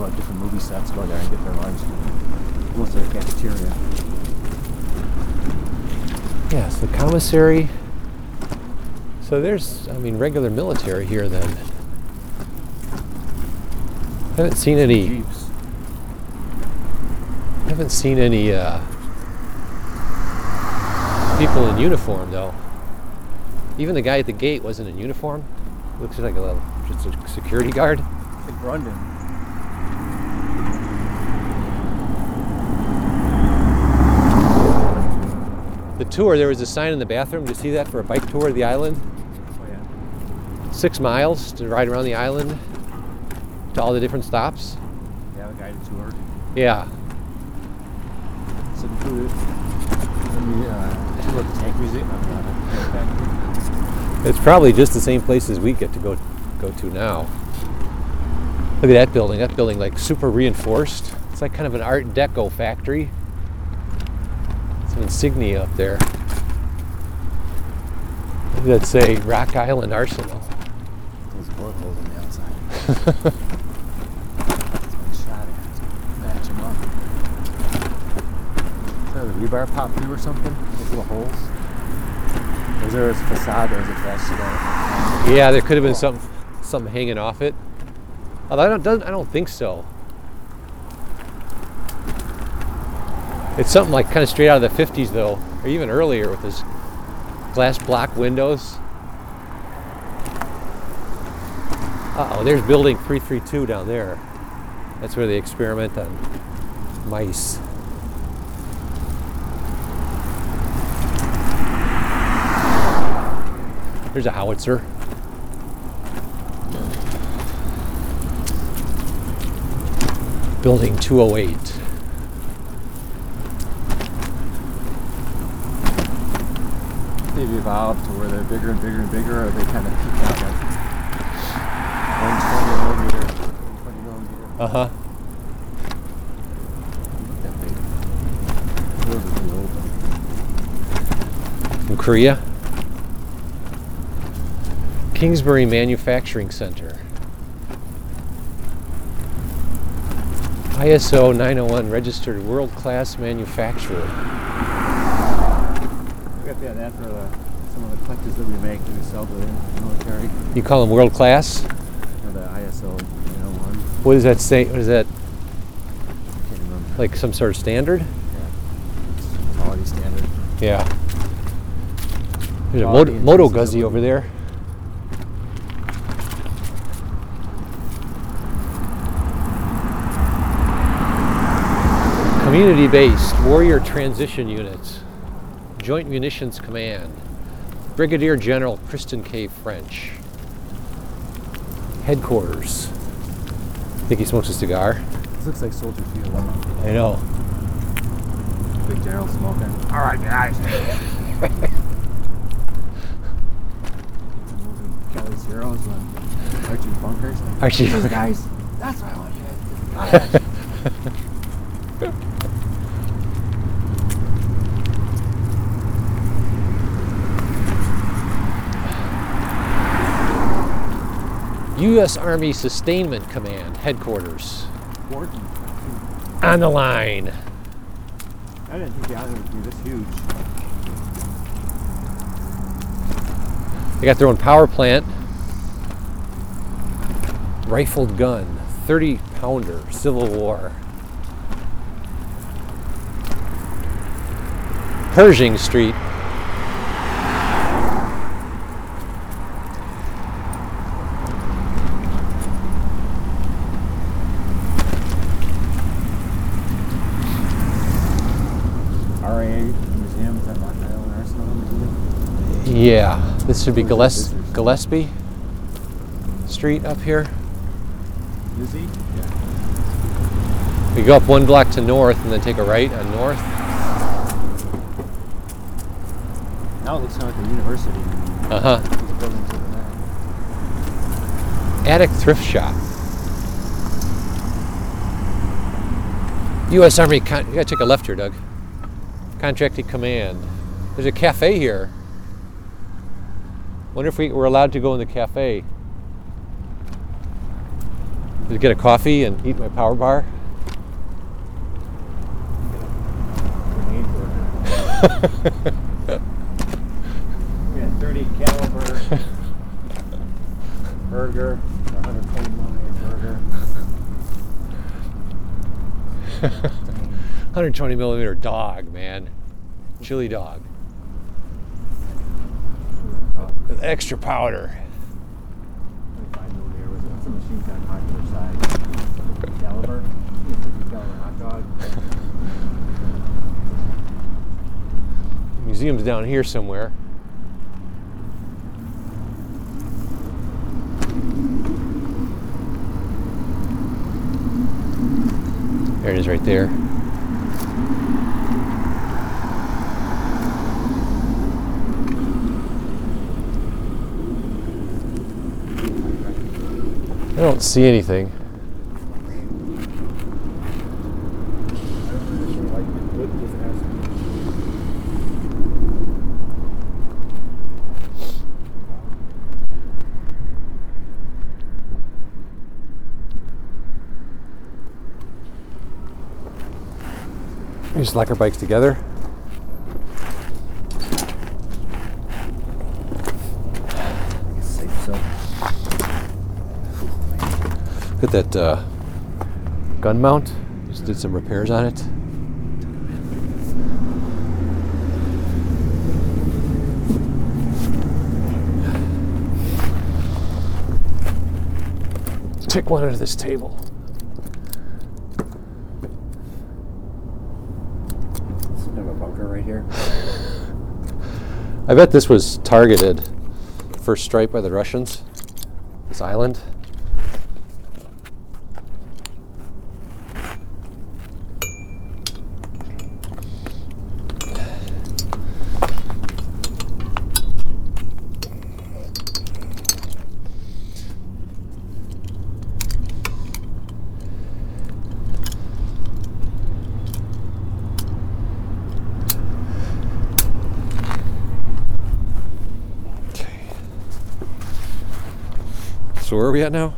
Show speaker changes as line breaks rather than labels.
people at different movie sets go there and get their lunch. Almost like a cafeteria.
Yes, the commissary. So there's, I mean, regular military here then. Haven't seen any.
Jeeps.
Haven't seen any uh, people in uniform though. Even the guy at the gate wasn't in uniform. Looks like a little, just a security guard.
Like Grundon.
The tour, there was a sign in the bathroom. Did you see that for a bike tour of the island?
Oh yeah.
Six miles to ride around the island to all the different stops.
Have a guided tour.
Yeah.
It's included. And the, uh, look at the tank museum,
It's probably just the same places we get to go go to now. Look at that building. That building like super reinforced. It's like kind of an Art Deco factory. Some insignia up there. What does that say? Rock Island Arsenal.
Those bullet holes on the outside. it's been shot at. Match them up. Is that a rebar pop through or something? Those little holes? Is there a facade that was attached to that?
Yeah, there could have been something something hanging off it. Although I don't I don't think so. It's something like kind of straight out of the 50s though, or even earlier with this glass block windows. Uh-oh, there's building 332 down there. That's where they experiment on mice. There's a howitzer. Building 208.
They've evolved to where they're bigger and bigger and bigger, or they kind of peak out like 120 millimeter, 120 millimeter.
Uh huh. From Korea. Kingsbury Manufacturing Center. ISO 901 registered world class manufacturer.
Got that, for the, uh, some of the clutches that we make that we sell to the military,
You call them world class?
or the ISO, you know, one.
What does that say? What is that?
I can't remember.
Like some sort of standard?
Yeah. Quality standard.
Yeah. There's a Moto, Moto. Guzzi over there. Community based Warrior Transition Units, Joint Munitions Command, Brigadier General Kristin K. French. Headquarters. Think he smokes a cigar?
This looks like Soldier Field.
I know.
Big General smoking. All right, guys. Kelly's Heroes and Archie Bunkers.
Archie Bunkers.
guys. That's what I want you to do.
U.S. Army Sustainment Command Headquarters.
Gordon.
On the line.
I didn't think the island would be this huge.
They got their own power plant. Rifled gun, 30 pounder, Civil War. Pershing Street.
RAA Museum, is that Rock Island Arsenal Museum?
Yeah, this should be Gilles- Gillespie Street up here.
Is he? Yeah.
We go up one block to north and then take a right on north.
Now it looks kind of like a university.
Uh huh.
These buildings over there.
Attic Thrift Shop. U.S. Army. Con- you gotta take a left here, Doug. Contracting Command. There's a cafe here. Wonder if we were allowed to go in the cafe. to get a coffee and eat my power bar.
Yeah, 30 caliber burger, 120 millimeter burger.
120 millimeter dog, man. Chili dog. With extra powder.
25 millimeter was what's a machine gun popular size? Caliber, yeah, 50 caliber hot dog.
Museum's down here somewhere. There it is right there. I don't see anything. We just lock our bikes together.
I guess safe so.
Look at that uh, gun mount. Just did some repairs on it. Take one under this table.
It's kind of a bunker right here.
I bet this was targeted. First strike by the Russians. This island. Where are we at now?